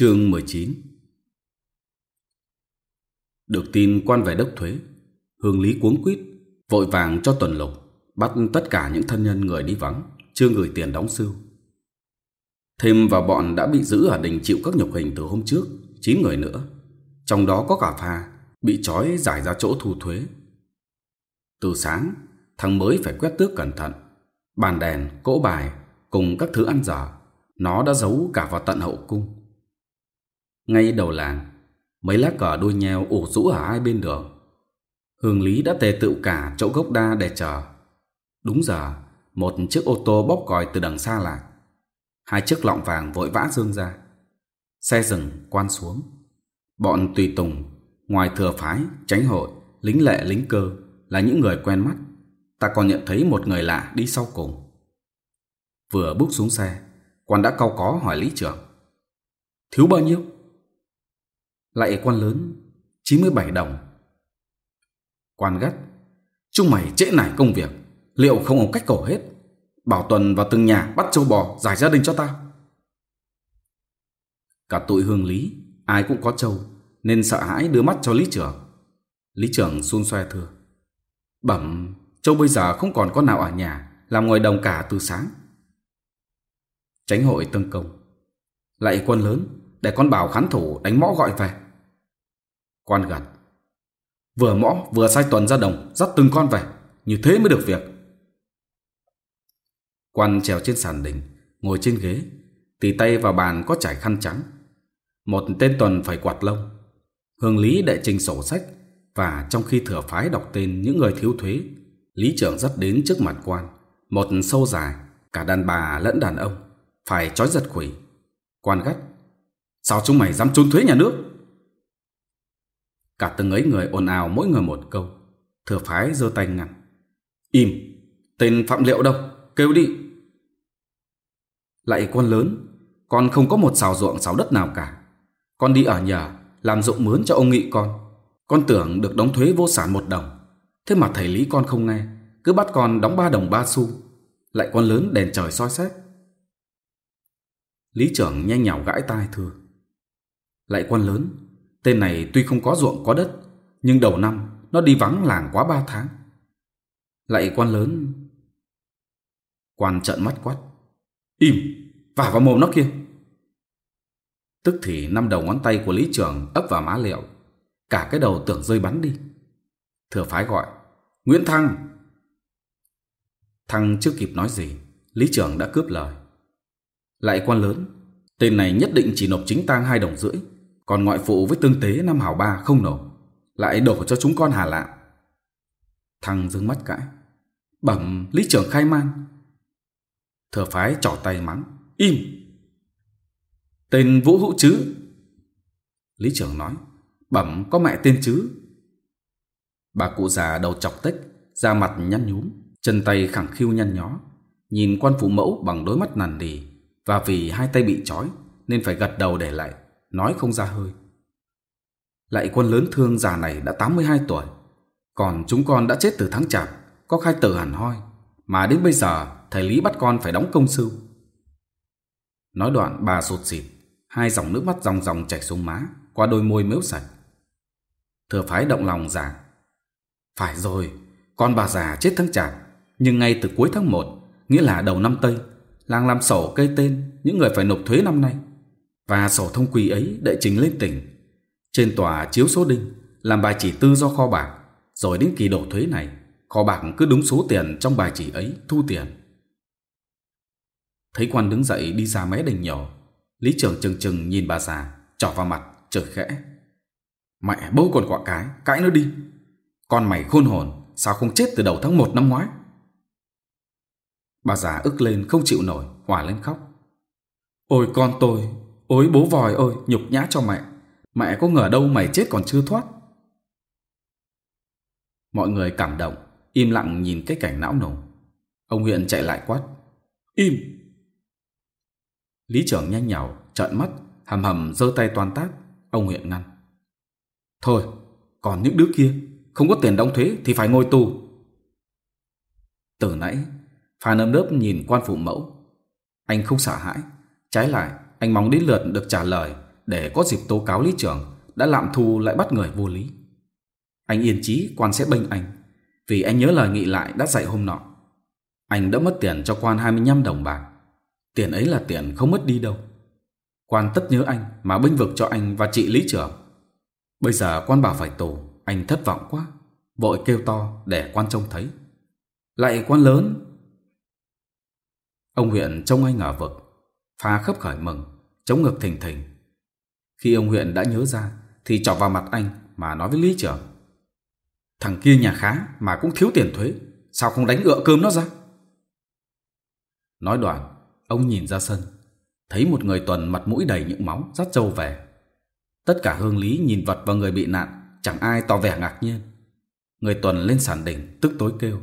Chương 19 Được tin quan về đốc thuế, hương lý cuống quýt vội vàng cho tuần lục, bắt tất cả những thân nhân người đi vắng, chưa gửi tiền đóng sưu. Thêm vào bọn đã bị giữ ở đình chịu các nhục hình từ hôm trước, 9 người nữa, trong đó có cả pha, bị trói giải ra chỗ thu thuế. Từ sáng, thằng mới phải quét tước cẩn thận, bàn đèn, cỗ bài cùng các thứ ăn dở, nó đã giấu cả vào tận hậu cung. Ngay đầu làng, mấy lá cờ đua nheo ủ rũ ở hai bên đường. Hương Lý đã tề tựu cả chỗ gốc đa để chờ. Đúng giờ, một chiếc ô tô bóp còi từ đằng xa lại. Hai chiếc lọng vàng vội vã dương ra. Xe dừng, quan xuống. Bọn tùy tùng, ngoài thừa phái, tránh hội, lính lệ lính cơ là những người quen mắt. Ta còn nhận thấy một người lạ đi sau cùng. Vừa bước xuống xe, quan đã cau có hỏi lý trưởng. Thiếu bao nhiêu? Lại quan lớn 97 đồng. Quan gắt, Chúng mày trễ nải công việc, Liệu không có cách cổ hết? Bảo Tuần vào từng nhà bắt châu bò Giải gia đình cho ta Cả tụi hương lý, Ai cũng có châu Nên sợ hãi đưa mắt cho lý trưởng Lý trưởng xun xoe thưa, Bẩm, Châu bây giờ không còn con nào ở nhà, Làm ngồi đồng cả từ sáng. Tránh hội tân công. Lại quân lớn để con bảo khán thủ đánh mõ gọi về. Quan gật. Vừa mõ vừa sai tuần ra đồng dắt từng con về. Như thế mới được việc. Quan trèo trên sàn đỉnh, ngồi trên ghế, tì tay vào bàn có trải khăn trắng. Một tên tuần phải quạt lông. Hương Lý đệ trình sổ sách và trong khi thừa phái đọc tên những người thiếu thuế, Lý trưởng dắt đến trước mặt quan. Một sâu dài, cả đàn bà lẫn đàn ông, phải trói giật quỷ. Quan gắt. Sao chúng mày dám trốn thuế nhà nước? Cả từng ấy người ồn ào mỗi người một câu. Thừa phái giơ tay ngăn. Im, tên Phạm Liệu đâu, kêu đi. Lại con lớn, con không có một xào ruộng xào đất nào cả. Con đi ở nhà, làm ruộng mướn cho ông nghị con. Con tưởng được đóng thuế vô sản một đồng. Thế mà thầy Lý con không nghe, cứ bắt con đóng ba đồng ba xu. Lại con lớn đèn trời soi xét. Lý trưởng nhanh nhào gãi tai thừa lại quan lớn. Tên này tuy không có ruộng có đất, nhưng đầu năm nó đi vắng làng quá ba tháng. Lại quan lớn. Quan trợn mắt quát. Im, vả vào mồm nó kia. Tức thì năm đầu ngón tay của lý trưởng ấp vào má liệu. Cả cái đầu tưởng rơi bắn đi. Thừa phái gọi. Nguyễn Thăng. Thăng chưa kịp nói gì. Lý trưởng đã cướp lời. Lại quan lớn. Tên này nhất định chỉ nộp chính tang hai đồng rưỡi còn ngoại phụ với tương tế năm hảo ba không nổ, lại đổ cho chúng con hà lạm thăng dương mắt cãi, bẩm lý trưởng khai man. Thừa phái trỏ tay mắng, im. Tên vũ hữu chứ? Lý trưởng nói, bẩm có mẹ tên chứ. Bà cụ già đầu chọc tích da mặt nhăn nhúm, chân tay khẳng khiu nhăn nhó, nhìn quan phụ mẫu bằng đôi mắt nằn đì và vì hai tay bị trói nên phải gật đầu để lại nói không ra hơi. Lại quân lớn thương già này đã 82 tuổi, còn chúng con đã chết từ tháng chạp, có khai tử hẳn hoi, mà đến bây giờ thầy Lý bắt con phải đóng công sư. Nói đoạn bà sụt xịt, hai dòng nước mắt ròng ròng chảy xuống má, qua đôi môi mếu sạch. Thừa phái động lòng già, phải rồi, con bà già chết tháng chạp, nhưng ngay từ cuối tháng 1, nghĩa là đầu năm Tây, làng làm sổ cây tên những người phải nộp thuế năm nay và sổ thông quy ấy đệ trình lên tỉnh. Trên tòa chiếu số đinh, làm bài chỉ tư do kho bạc, rồi đến kỳ đổ thuế này, kho bạc cứ đúng số tiền trong bài chỉ ấy thu tiền. Thấy quan đứng dậy đi ra mé đình nhỏ, Lý trưởng chừng chừng nhìn bà già, trỏ vào mặt, chửi khẽ. Mẹ bố còn quạ cái, cãi nó đi. Con mày khôn hồn, sao không chết từ đầu tháng 1 năm ngoái? Bà già ức lên không chịu nổi, hòa lên khóc. Ôi con tôi, Ôi bố vòi ơi, nhục nhã cho mẹ. Mẹ có ngờ đâu mày chết còn chưa thoát. Mọi người cảm động, im lặng nhìn cái cảnh não nổ. Ông Huyện chạy lại quát. Im! Lý trưởng nhanh nhảu, trợn mắt, hầm hầm giơ tay toàn tác. Ông Huyện ngăn. Thôi, còn những đứa kia, không có tiền đóng thuế thì phải ngồi tù. Từ nãy, Phan âm đớp nhìn quan phụ mẫu. Anh không sợ hãi, trái lại anh mong đến lượt được trả lời để có dịp tố cáo lý trưởng đã lạm thu lại bắt người vô lý. Anh yên chí quan sẽ bênh anh vì anh nhớ lời nghị lại đã dạy hôm nọ. Anh đã mất tiền cho quan 25 đồng bạc. Tiền ấy là tiền không mất đi đâu. Quan tất nhớ anh mà bênh vực cho anh và chị lý trưởng. Bây giờ quan bảo phải tù, anh thất vọng quá. Vội kêu to để quan trông thấy. Lại quan lớn. Ông huyện trông anh ở vực pha khớp khởi mừng, chống ngược thình thình. Khi ông huyện đã nhớ ra, thì chọc vào mặt anh mà nói với lý trưởng. Thằng kia nhà khá mà cũng thiếu tiền thuế, sao không đánh ựa cơm nó ra? Nói đoạn, ông nhìn ra sân, thấy một người tuần mặt mũi đầy những máu rát trâu về. Tất cả hương lý nhìn vật vào người bị nạn, chẳng ai tỏ vẻ ngạc nhiên. Người tuần lên sàn đỉnh, tức tối kêu.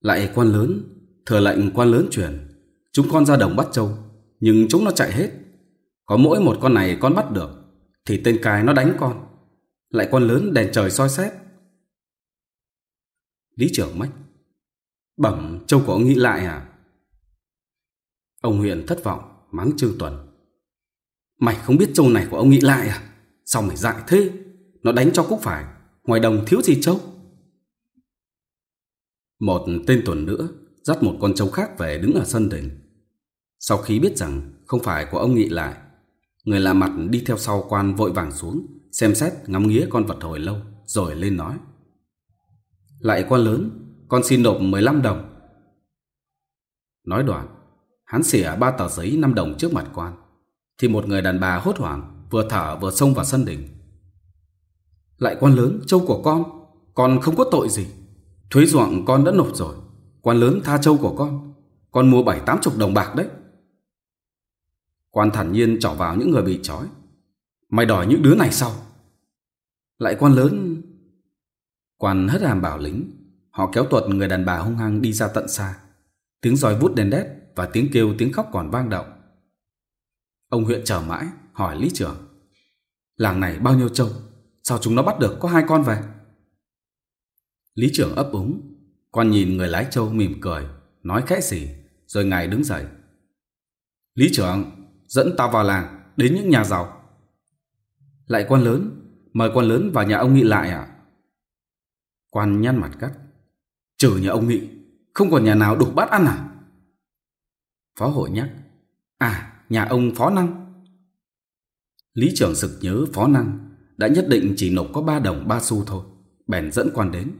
Lại quan lớn, thừa lệnh quan lớn chuyển Chúng con ra đồng bắt trâu, nhưng chúng nó chạy hết. Có mỗi một con này con bắt được, thì tên cái nó đánh con. Lại con lớn đèn trời soi xét. Lý trưởng mách. Bẩm, châu có nghĩ lại à? Ông huyện thất vọng, mắng Trương Tuần. Mày không biết châu này của ông nghĩ lại à? Sao mày dại thế? Nó đánh cho cúc phải, ngoài đồng thiếu gì châu? Một tên tuần nữa dắt một con trâu khác về đứng ở sân đình. Sau khi biết rằng không phải của ông Nghị lại, người lạ mặt đi theo sau quan vội vàng xuống, xem xét ngắm nghía con vật hồi lâu, rồi lên nói. Lại quan lớn, con xin nộp 15 đồng. Nói đoạn, hắn xỉa ba tờ giấy 5 đồng trước mặt quan, thì một người đàn bà hốt hoảng vừa thở vừa xông vào sân đình. Lại quan lớn, châu của con, con không có tội gì. Thuế ruộng con đã nộp rồi, quan lớn tha châu của con, con mua bảy tám chục đồng bạc đấy. Quan thản nhiên trỏ vào những người bị trói. Mày đòi những đứa này sao? Lại quan lớn... Quan hất hàm bảo lính. Họ kéo tuột người đàn bà hung hăng đi ra tận xa. Tiếng roi vút đèn đét và tiếng kêu tiếng khóc còn vang động. Ông huyện chờ mãi, hỏi lý trưởng. Làng này bao nhiêu trâu? Sao chúng nó bắt được có hai con về? Lý trưởng ấp úng. quan nhìn người lái trâu mỉm cười, nói khẽ gì, rồi ngài đứng dậy. Lý trưởng, dẫn ta vào làng, đến những nhà giàu. Lại quan lớn, mời quan lớn vào nhà ông Nghị lại à? Quan nhăn mặt cắt. Trừ nhà ông Nghị, không còn nhà nào đủ bát ăn à? Phó hội nhắc. À, nhà ông Phó Năng. Lý trưởng sực nhớ Phó Năng đã nhất định chỉ nộp có ba đồng ba xu thôi. Bèn dẫn quan đến.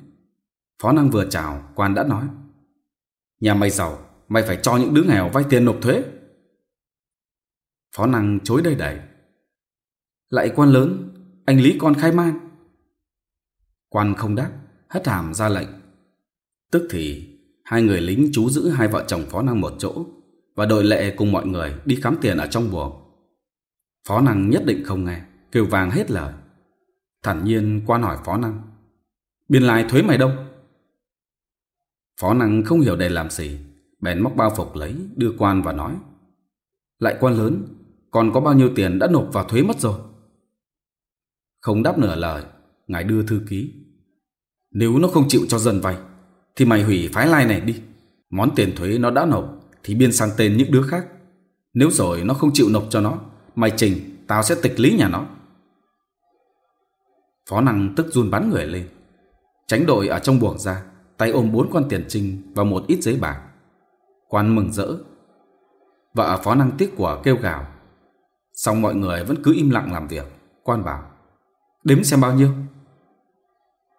Phó Năng vừa chào, quan đã nói. Nhà mày giàu, mày phải cho những đứa nghèo vay tiền nộp thuế. Phó năng chối đầy đẩy. Lại quan lớn, anh Lý con khai man. Quan không đáp, hất hàm ra lệnh. Tức thì, hai người lính chú giữ hai vợ chồng phó năng một chỗ và đội lệ cùng mọi người đi khám tiền ở trong buồng. Phó năng nhất định không nghe, kêu vàng hết lời. Thản nhiên quan hỏi phó năng. Biên lai thuế mày đâu? Phó năng không hiểu đề làm gì, bèn móc bao phục lấy, đưa quan và nói. Lại quan lớn, còn có bao nhiêu tiền đã nộp vào thuế mất rồi? Không đáp nửa lời, ngài đưa thư ký. Nếu nó không chịu cho dần vay, thì mày hủy phái lai này đi. Món tiền thuế nó đã nộp, thì biên sang tên những đứa khác. Nếu rồi nó không chịu nộp cho nó, mày trình, tao sẽ tịch lý nhà nó. Phó năng tức run bắn người lên. Tránh đội ở trong buồng ra, tay ôm bốn con tiền trinh và một ít giấy bạc. Quan mừng rỡ. Vợ phó năng tiếc của kêu gào. Xong mọi người vẫn cứ im lặng làm việc. Quan bảo, Đếm xem bao nhiêu?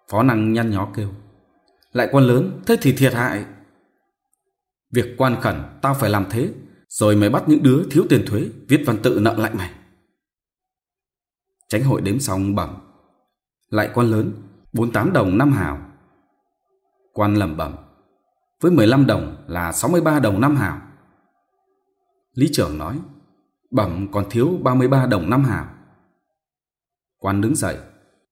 Phó năng nhăn nhó kêu, Lại quan lớn, thế thì thiệt hại. Việc quan khẩn, tao phải làm thế, Rồi mới bắt những đứa thiếu tiền thuế, Viết văn tự nợ lại mày. Tránh hội đếm xong bẩm, Lại quan lớn 48 đồng năm hào Quan lẩm bẩm, Với 15 đồng là 63 đồng năm hào Lý trưởng nói bẩm còn thiếu 33 đồng năm hào. Quan đứng dậy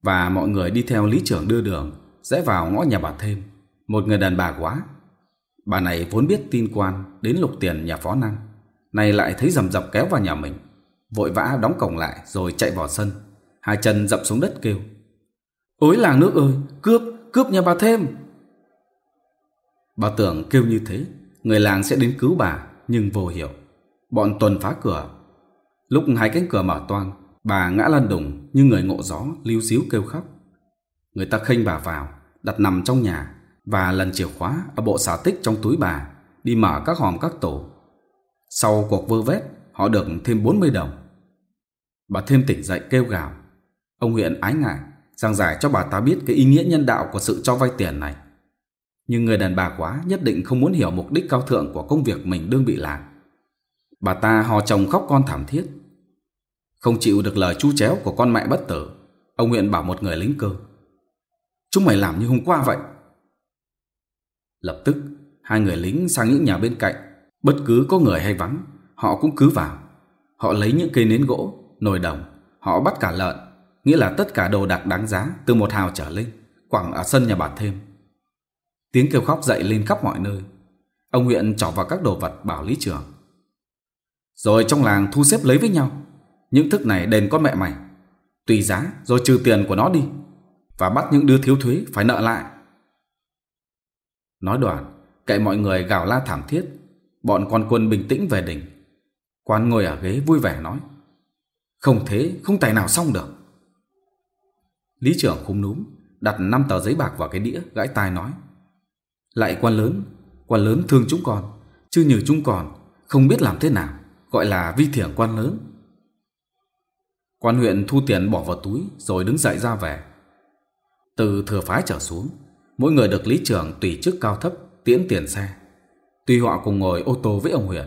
và mọi người đi theo lý trưởng đưa đường sẽ vào ngõ nhà bà thêm. Một người đàn bà quá. Bà này vốn biết tin quan đến lục tiền nhà phó năng. Này lại thấy rầm rập kéo vào nhà mình. Vội vã đóng cổng lại rồi chạy vào sân. Hai chân dập xuống đất kêu. Ôi làng nước ơi, cướp, cướp nhà bà thêm. Bà tưởng kêu như thế, người làng sẽ đến cứu bà nhưng vô hiệu. Bọn tuần phá cửa Lúc hai cánh cửa mở toang, bà ngã lăn đùng như người ngộ gió lưu xíu kêu khóc. Người ta khênh bà vào, đặt nằm trong nhà và lần chìa khóa ở bộ xà tích trong túi bà, đi mở các hòm các tổ. Sau cuộc vơ vét, họ được thêm 40 đồng. Bà thêm tỉnh dậy kêu gào. Ông huyện ái ngại, giảng giải cho bà ta biết cái ý nghĩa nhân đạo của sự cho vay tiền này. Nhưng người đàn bà quá nhất định không muốn hiểu mục đích cao thượng của công việc mình đương bị làm. Bà ta hò chồng khóc con thảm thiết, không chịu được lời chú chéo của con mẹ bất tử, ông Nguyện bảo một người lính cơ. Chúng mày làm như hôm qua vậy. Lập tức, hai người lính sang những nhà bên cạnh, bất cứ có người hay vắng, họ cũng cứ vào. Họ lấy những cây nến gỗ, nồi đồng, họ bắt cả lợn, nghĩa là tất cả đồ đạc đáng giá từ một hào trở lên, quảng ở sân nhà bà thêm. Tiếng kêu khóc dậy lên khắp mọi nơi. Ông nguyện trỏ vào các đồ vật bảo lý trưởng. Rồi trong làng thu xếp lấy với nhau. Những thức này đền con mẹ mày. Tùy giá rồi trừ tiền của nó đi Và bắt những đứa thiếu thuế phải nợ lại. Nói đoạn, Kệ mọi người gào la thảm thiết Bọn quan quân bình tĩnh về đỉnh. Quan ngồi ở ghế vui vẻ nói Không thế không tài nào xong được. Lý trưởng khung núm Đặt 5 tờ giấy bạc vào cái đĩa Gãi tai nói Lại quan lớn Quan lớn thương chúng con Chứ như chúng con không biết làm thế nào Gọi là vi thiểng quan lớn. Quan huyện thu tiền bỏ vào túi rồi đứng dậy ra về. Từ thừa phái trở xuống, mỗi người được lý trưởng tùy chức cao thấp tiễn tiền xe. Tuy họ cùng ngồi ô tô với ông huyện.